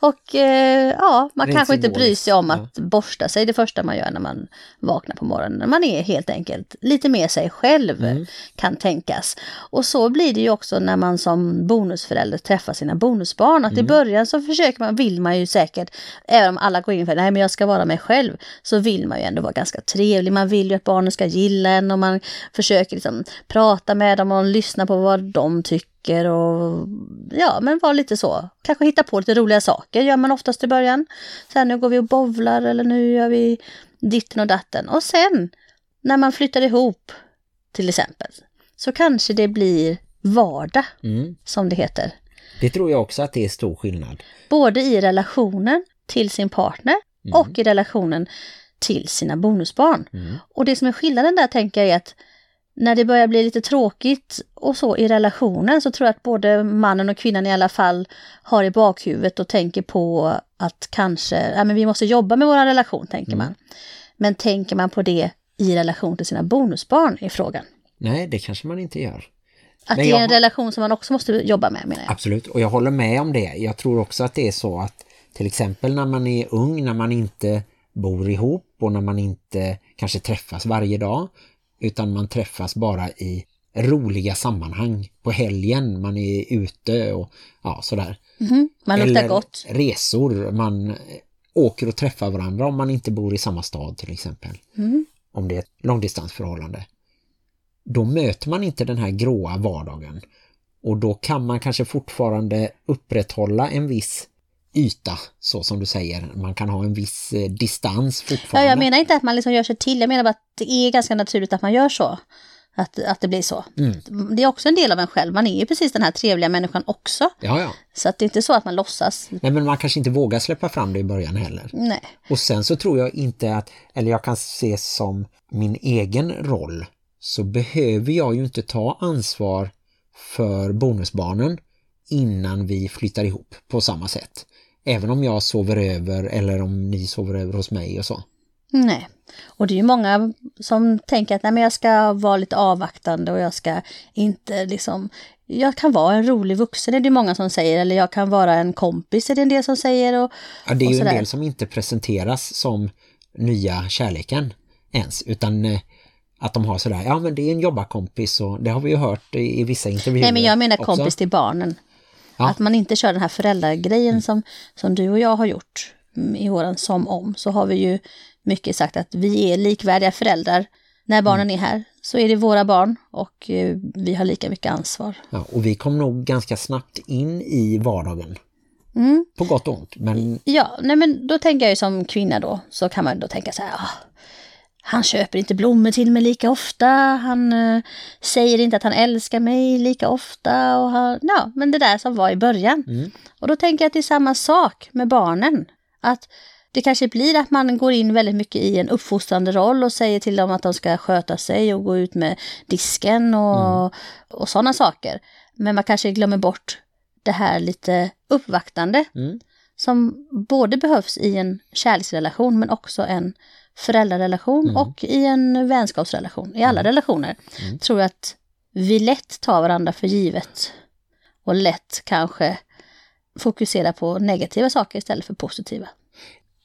och eh, ja, man Rent kanske inte bryr sig om ja. att borsta sig det första man gör när man vaknar på morgonen. Man är helt enkelt lite mer sig själv, Mm. kan tänkas. Och så blir det ju också när man som bonusförälder träffar sina bonusbarn. Att i början så försöker man, vill man ju säkert, även om alla går in för nej men jag ska vara mig själv, så vill man ju ändå vara ganska trevlig. Man vill ju att barnen ska gilla en och man försöker liksom prata med dem lyssna på vad de tycker och ja, men vara lite så. Kanske hitta på lite roliga saker gör man oftast i början. Här, nu går vi och bowlar eller nu gör vi ditten och datten. Och sen när man flyttar ihop till exempel så kanske det blir vardag Mm. som det heter. Det tror jag också att det är stor skillnad. Både i relationen till sin partner Mm. och i relationen till sina bonusbarn. Mm. Och det som är skillnaden där tänker jag är att när det börjar bli lite tråkigt och så i relationen så tror jag att både mannen och kvinnan i alla fall har i bakhuvudet och tänker på att kanske, ja men vi måste jobba med vår relation tänker man. Men tänker man på det i relation till sina bonusbarn i frågan? Nej, det kanske man inte gör. Att Men det är jag en har- relation som man också måste jobba med menar jag. Absolut, och jag håller med om det. Jag tror också att det är så att till exempel när man är ung, när man inte bor ihop och när man inte kanske träffas varje dag utan man träffas bara i roliga sammanhang på helgen, man är ute och ja, sådär. Mhm, Man luktar Eller gott. resor, man åker och träffar varandra om man inte bor i samma stad till exempel. Mm. Om det är ett långdistansförhållande. Då möter man inte den här gråa vardagen. Och då kan man kanske fortfarande upprätthålla en viss yta, så som du säger. Man kan ha en viss eh, distans Ja, fortfarande. jag menar inte att man liksom gör sig till, jag menar bara att det är ganska naturligt att man gör så. Att, att det blir så. Mm. Det är också en del av en själv, man är ju precis den här trevliga människan också. Ja, ja. Så att det är inte så att man låtsas. Nej, men man kanske inte vågar släppa fram det i början heller. Nej. Och sen så tror jag inte att, eller jag kan se som min egen roll, så behöver jag ju inte ta ansvar för bonusbarnen innan vi flyttar ihop på samma sätt. Även om jag sover över eller om ni sover över hos mig och så. Nej. Och det är ju många som tänker att nej, men jag ska vara lite avvaktande och jag ska inte liksom... Jag kan vara en rolig vuxen, är det många som säger. Eller jag kan vara en kompis, är det en del som säger. Och, Ja, det är ju en del som inte presenteras som nya kärleken ens, utan eh, att de har sådär, ja men det är en jobbarkompis och det har vi ju hört i, i vissa intervjuer Nej, men jag menar också. kompis till barnen. Ja. Att man inte kör den här föräldragrejen som, som du och jag har gjort mm, i våran som om. Så har vi ju mycket sagt att vi är likvärdiga föräldrar. När barnen Mm. är här så är det våra barn och eh, vi har lika mycket ansvar. Ja, och vi kom nog ganska snabbt in i vardagen. Mm. På gott och ont, men Ja, nej men då tänker jag ju som kvinna då, så kan man då tänka så här, ah, han köper inte blommor till mig lika ofta, han eh, säger inte att han älskar mig lika ofta, och han, ja, men det där som var i början. Mm. Och då tänker jag att det är samma sak med barnen, att det kanske blir att man går in väldigt mycket i en uppfostrande roll och säger till dem att de ska sköta sig och gå ut med disken och, och sådana saker. Men man kanske glömmer bort det här lite uppvaktande Mm. som både behövs i en kärleksrelation men också en föräldrarelation Mm. och i en vänskapsrelation. I alla relationer Mm. tror jag att vi lätt tar varandra för givet och lätt kanske fokuserar på negativa saker istället för positiva.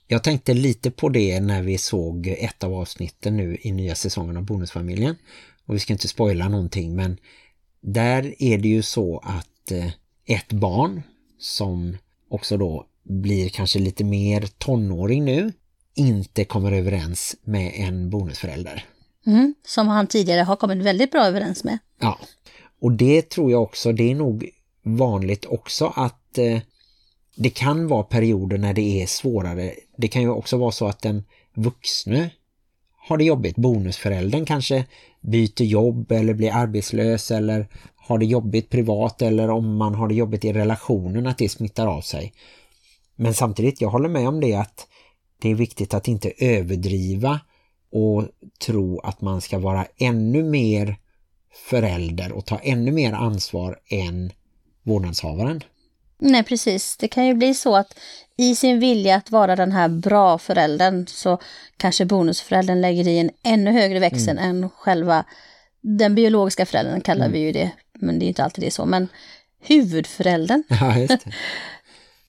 jag tänkte lite på det när vi såg ett av avsnitten nu i nya säsongen av Bonusfamiljen. Och vi ska inte spoila någonting, men där är det ju så att eh, ett barn som också då blir kanske lite mer tonåring nu inte kommer överens med en bonusförälder. Mm. Som han tidigare har kommit väldigt bra överens med. Ja, och det tror jag också, det är nog vanligt också att eh, det kan vara perioder när det är svårare. Det kan ju också vara så att den vuxne har det jobbigt. Bonusföräldern kanske byter jobb eller blir arbetslös eller har det jobbigt privat eller om man har det jobbigt i relationen att det smittar av sig. Men samtidigt, jag håller med om det att det är viktigt att inte överdriva och tro att man ska vara ännu mer förälder och ta ännu mer ansvar än vårdnadshavaren. Nej, precis. Det kan ju bli så att i sin vilja att vara den här bra föräldern så kanske bonusföräldern lägger i en ännu högre växel än själva den biologiska föräldern kallar vi ju det, men det är inte alltid det så. Men huvudföräldern, Ja.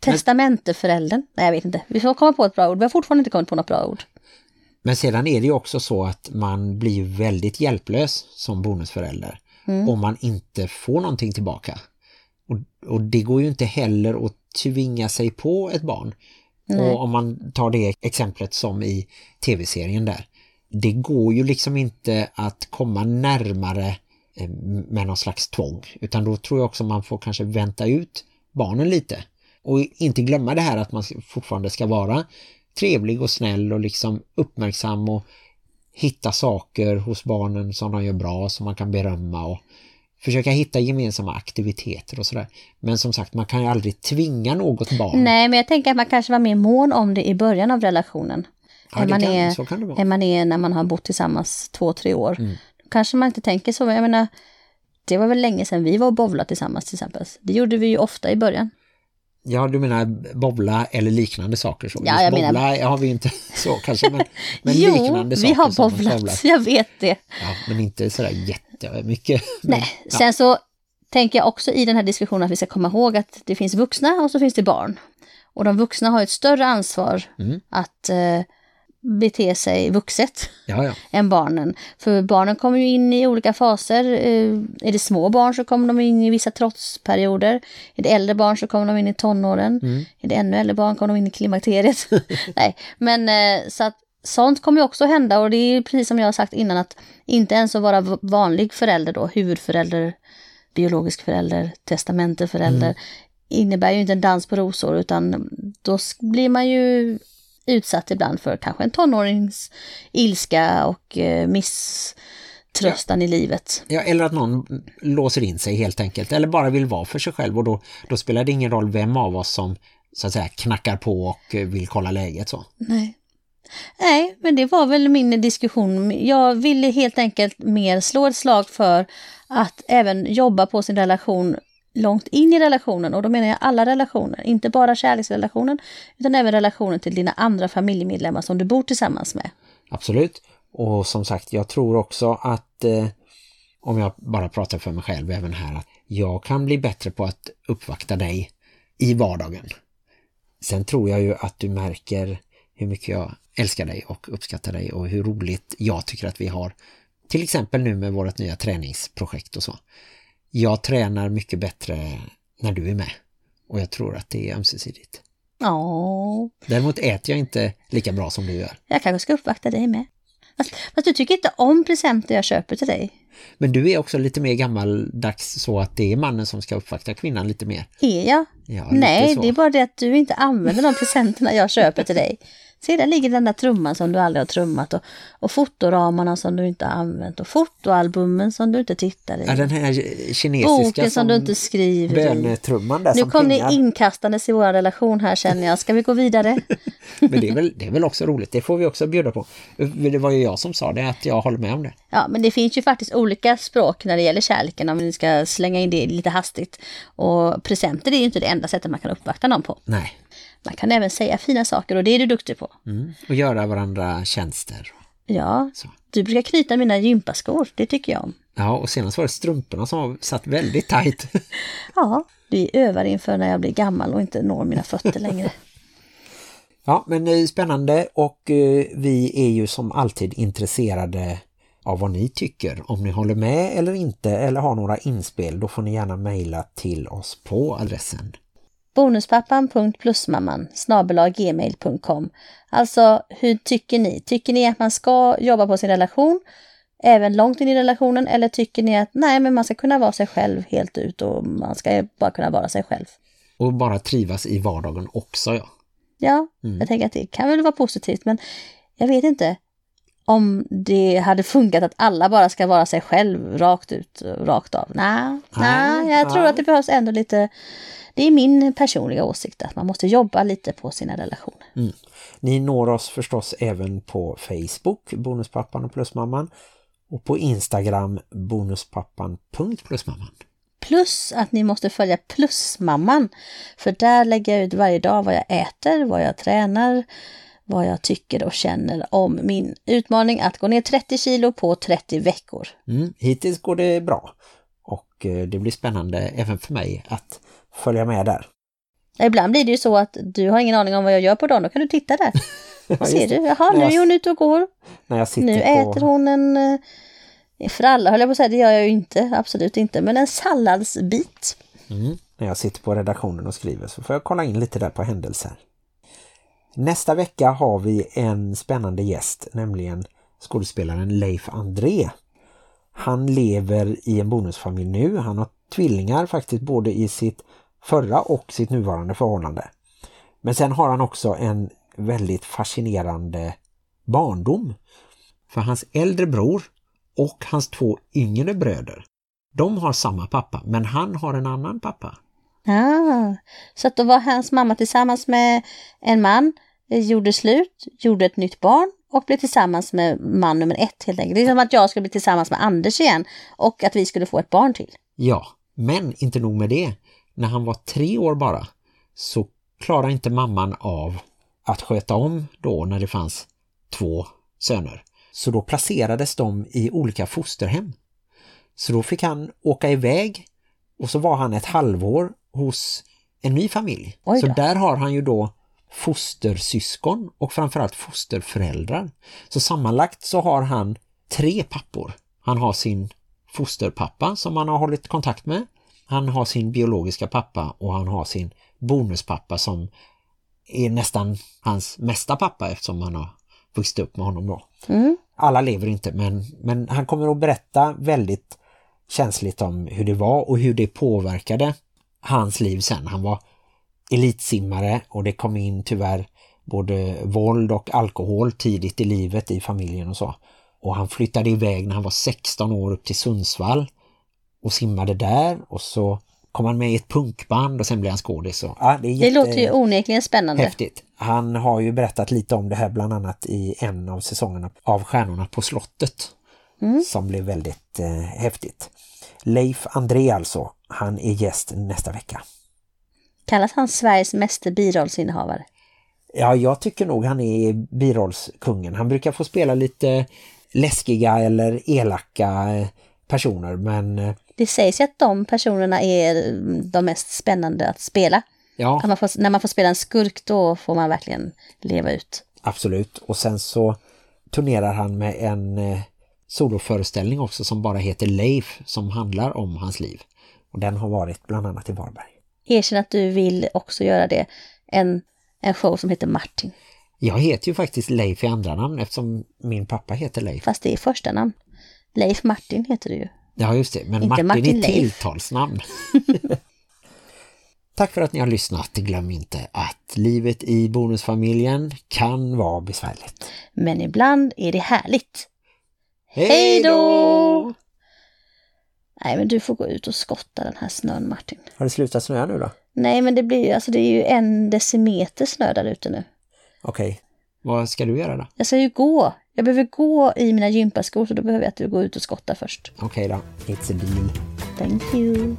testamenteföräldern, nej jag vet inte. Vi får komma på ett bra ord. Vi har fortfarande inte kommit på något bra ord. Men sedan är det ju också så att man blir väldigt hjälplös som bonusförälder om man inte får någonting tillbaka. Och, och det går ju inte heller att tvinga sig på ett barn. Och om man tar det exemplet som i tv-serien där. Det går ju liksom inte att komma närmare eh, med någon slags tvång. Utan då tror jag också man får kanske vänta ut barnen lite. Och inte glömma det här att man fortfarande ska vara trevlig och snäll och liksom uppmärksam och hitta saker hos barnen som de gör bra som man kan berömma och försöka hitta gemensamma aktiviteter och sådär. Men som sagt, man kan ju aldrig tvinga något barn. Nej, men jag tänker att man kanske var mer mån om det i början av relationen. Ja, man kan- är, så kan det vara. än man är när man har bott tillsammans två, tre år. Mm. Då kanske man inte tänker så. Jag menar, det var väl länge sedan vi var och bowlade tillsammans till exempel. Det gjorde vi ju ofta i början. Ja, du menar bobla eller liknande saker. Så. Ja, jag menar- bobla har vi inte så kanske, men, men jo, liknande saker vi har bowlar. jag vet det. Ja, men inte sådär jättemycket. Men, Nej, sen så tänker jag också i den här diskussionen att vi ska komma ihåg att det finns vuxna och så finns det barn. Och de vuxna har ett större ansvar Mm. att eh, bete sig vuxet Ja, ja. än barnen. För barnen kommer ju in i olika faser. Eh, Är det små barn så kommer de in i vissa trotsperioder. Är det äldre barn så kommer de in i tonåren. Är det ännu äldre barn kommer de in i klimakteriet. Nej, men eh, så att sånt kommer ju också hända och det är precis som jag har sagt innan att inte ens att vara vanlig förälder då, huvudförälder, biologisk förälder, testamenteförälder innebär ju inte en dans på rosor utan då blir man ju utsatt ibland för kanske en tonårings ilska och eh, misströstan i livet. Ja, eller att någon låser in sig helt enkelt. Eller bara vill vara för sig själv. Och då, då spelar det ingen roll vem av oss som så att säga knackar på och eh, vill kolla läget så. Nej. Nej, men det var väl min diskussion. Jag ville helt enkelt mer slå ett slag för att även jobba på sin relation långt in i relationen. Och då menar jag alla relationer, inte bara kärleksrelationen utan även relationen till dina andra familjemedlemmar som du bor tillsammans med. Absolut. Och som sagt, jag tror också att eh, om jag bara pratar för mig själv även här, att jag kan bli bättre på att uppvakta dig i vardagen. Sen tror jag ju att du märker hur mycket jag älskar dig och uppskattar dig och hur roligt jag tycker att vi har. Till exempel nu med vårt nya träningsprojekt och så. Jag tränar mycket bättre när du är med. Och jag tror att det är ömsesidigt. Ja, Däremot äter jag inte lika bra som du gör. jag kanske ska uppvakta dig med. Fast, fast du tycker inte om presenter jag köper till dig. Men du är också lite mer gammaldags så att det är mannen som ska uppvakta kvinnan lite mer. Är jag? Ja, Nej, det är bara det att du inte använder de presenterna jag köper till dig. Se, där ligger den där trumman som du aldrig har trummat och, och fotoramarna som du inte har använt och fotoalbumen som du inte tittar i. Ja, den här kinesiska Boken som du inte skriver bönetrumman där Nu som kom ni plingar. inkastandes i vår relation här känner jag. Ska vi gå vidare? Men det är, väl, det är väl också roligt, det får vi också bjuda på. Det var ju jag som sa det, att jag håller med om det. Ja, men det finns ju faktiskt olika språk när det gäller kärleken om vi ska slänga in det lite hastigt. Och presenter är ju inte det enda sättet man kan uppvakta någon på. Nej. Man kan även säga fina saker och det är du duktig på. Mm. Och göra varandra tjänster. Ja, Så. du brukar knyta mina gympaskor, det tycker jag om. Ja, och senast var det strumporna som satt väldigt tajt. Ja, vi övar inför när jag blir gammal och inte når mina fötter längre. Ja, men eh, spännande och eh, vi är ju som alltid intresserade av vad ni tycker. Om ni håller med eller inte eller har några inspel, då får ni gärna mejla till oss på adressen. Bonuspappan.plusmamman gmail.com Alltså, hur tycker ni? Tycker ni att man ska jobba på sin relation även långt in i relationen eller tycker ni att nej, men man ska kunna vara sig själv helt ut och man ska bara kunna vara sig själv? Och bara trivas i vardagen också, ja. Ja, jag tänker att det kan väl vara positivt, men jag vet inte om det hade funkat att alla bara ska vara sig själv rakt ut rakt av. Nej, nej, jag tror att det behövs ändå lite, det är min personliga åsikt att man måste jobba lite på sina relationer. Mm. Ni når oss förstås även på Facebook, Bonuspappan och Plusmamman. Och på Instagram, bonuspappan.plusmamman. Plus att ni måste följa Plusmamman, för där lägger jag ut varje dag vad jag äter, vad jag tränar, vad jag tycker och känner om min utmaning att gå ner 30 kilo på 30 veckor. Mm, hittills går det bra. Och eh, det blir spännande även för mig att följa med där. Ibland blir det ju så att du har ingen aning om vad jag gör på dagen, då kan du titta där. Ja, Ser du, jaha nu jag- är hon ute och går. När jag sitter Nu på... äter hon en, eh, för alla höll jag på att säga, det gör jag ju inte, absolut inte, men en salladsbit. Mm, när jag sitter på redaktionen och skriver så får jag kolla in lite där på händelser. Nästa vecka har vi en spännande gäst, nämligen skådespelaren Leif André. Han lever i en bonusfamilj nu. Han har tvillingar faktiskt både i sitt förra och sitt nuvarande förhållande. Men sen har han också en väldigt fascinerande barndom. För hans äldre bror och hans två yngre bröder, de har samma pappa, men han har en annan pappa. Ah, så att då var hans mamma tillsammans med en man, gjorde slut, gjorde ett nytt barn och blev tillsammans med man nummer ett helt enkelt. Det är som att jag skulle bli tillsammans med Anders igen och att vi skulle få ett barn till. Ja, men inte nog med det. När han var tre år bara så klarade inte mamman av att sköta om då när det fanns två söner. Så då placerades de i olika fosterhem. Så då fick han åka iväg och så var han ett halvår hos en ny familj. Så där har han ju då fostersyskon och framförallt fosterföräldrar. Så sammanlagt så har han tre pappor. Han har sin fosterpappa som han har hållit kontakt med. Han har sin biologiska pappa och han har sin bonuspappa som är nästan hans mesta pappa eftersom han har vuxit upp med honom då. Mm. Alla lever inte men, men han kommer att berätta väldigt känsligt om hur det var och hur det påverkade hans liv sen. Han var elitsimmare och det kom in tyvärr både våld och alkohol tidigt i livet i familjen och så. Och han flyttade iväg när han var 16 år upp till Sundsvall och simmade där och så kom han med i ett punkband och sen blev han skådis. Och, ja, det Det låter ju onekligen spännande. Häftigt. Han har ju berättat lite om det här bland annat i en av säsongerna av Stjärnorna på slottet. Som blev väldigt eh, häftigt. Leif André alltså, han är gäst nästa vecka. Kallas han Sveriges meste birollsinnehavare? Ja, jag tycker nog han är birollskungen. Han brukar få spela lite läskiga eller elaka eh, personer, men eh, Det sägs ju att de personerna är mm, de mest spännande att spela. ja, Att man får, när man får spela en skurk då får man verkligen leva ut. absolut. Och sen så turnerar han med en eh, soloföreställning också som bara heter Leif som handlar om hans liv. Och den har varit bland annat i Varberg. Erkänn att du vill också göra det. En, en show som heter Martin. Jag heter ju faktiskt Leif i andra namn eftersom min pappa heter Leif. Fast det är första namn. Leif Martin heter du ju. Ja just det, men Inte Martin, Martin är tilltalsnamn. Tack för att ni har lyssnat. Glöm inte att livet i bonusfamiljen kan vara besvärligt. Men ibland är det härligt. Hej då! Nej men du får gå ut och skotta den här snön Martin. Har det slutat snöa nu då? Nej men det blir alltså det är ju en decimeter snö där ute nu. Okej. Vad ska du göra då? Jag ska ju gå. Jag behöver gå i mina gympaskor så då behöver jag att du går ut och skottar först. Okej då. It's a deal. Thank you.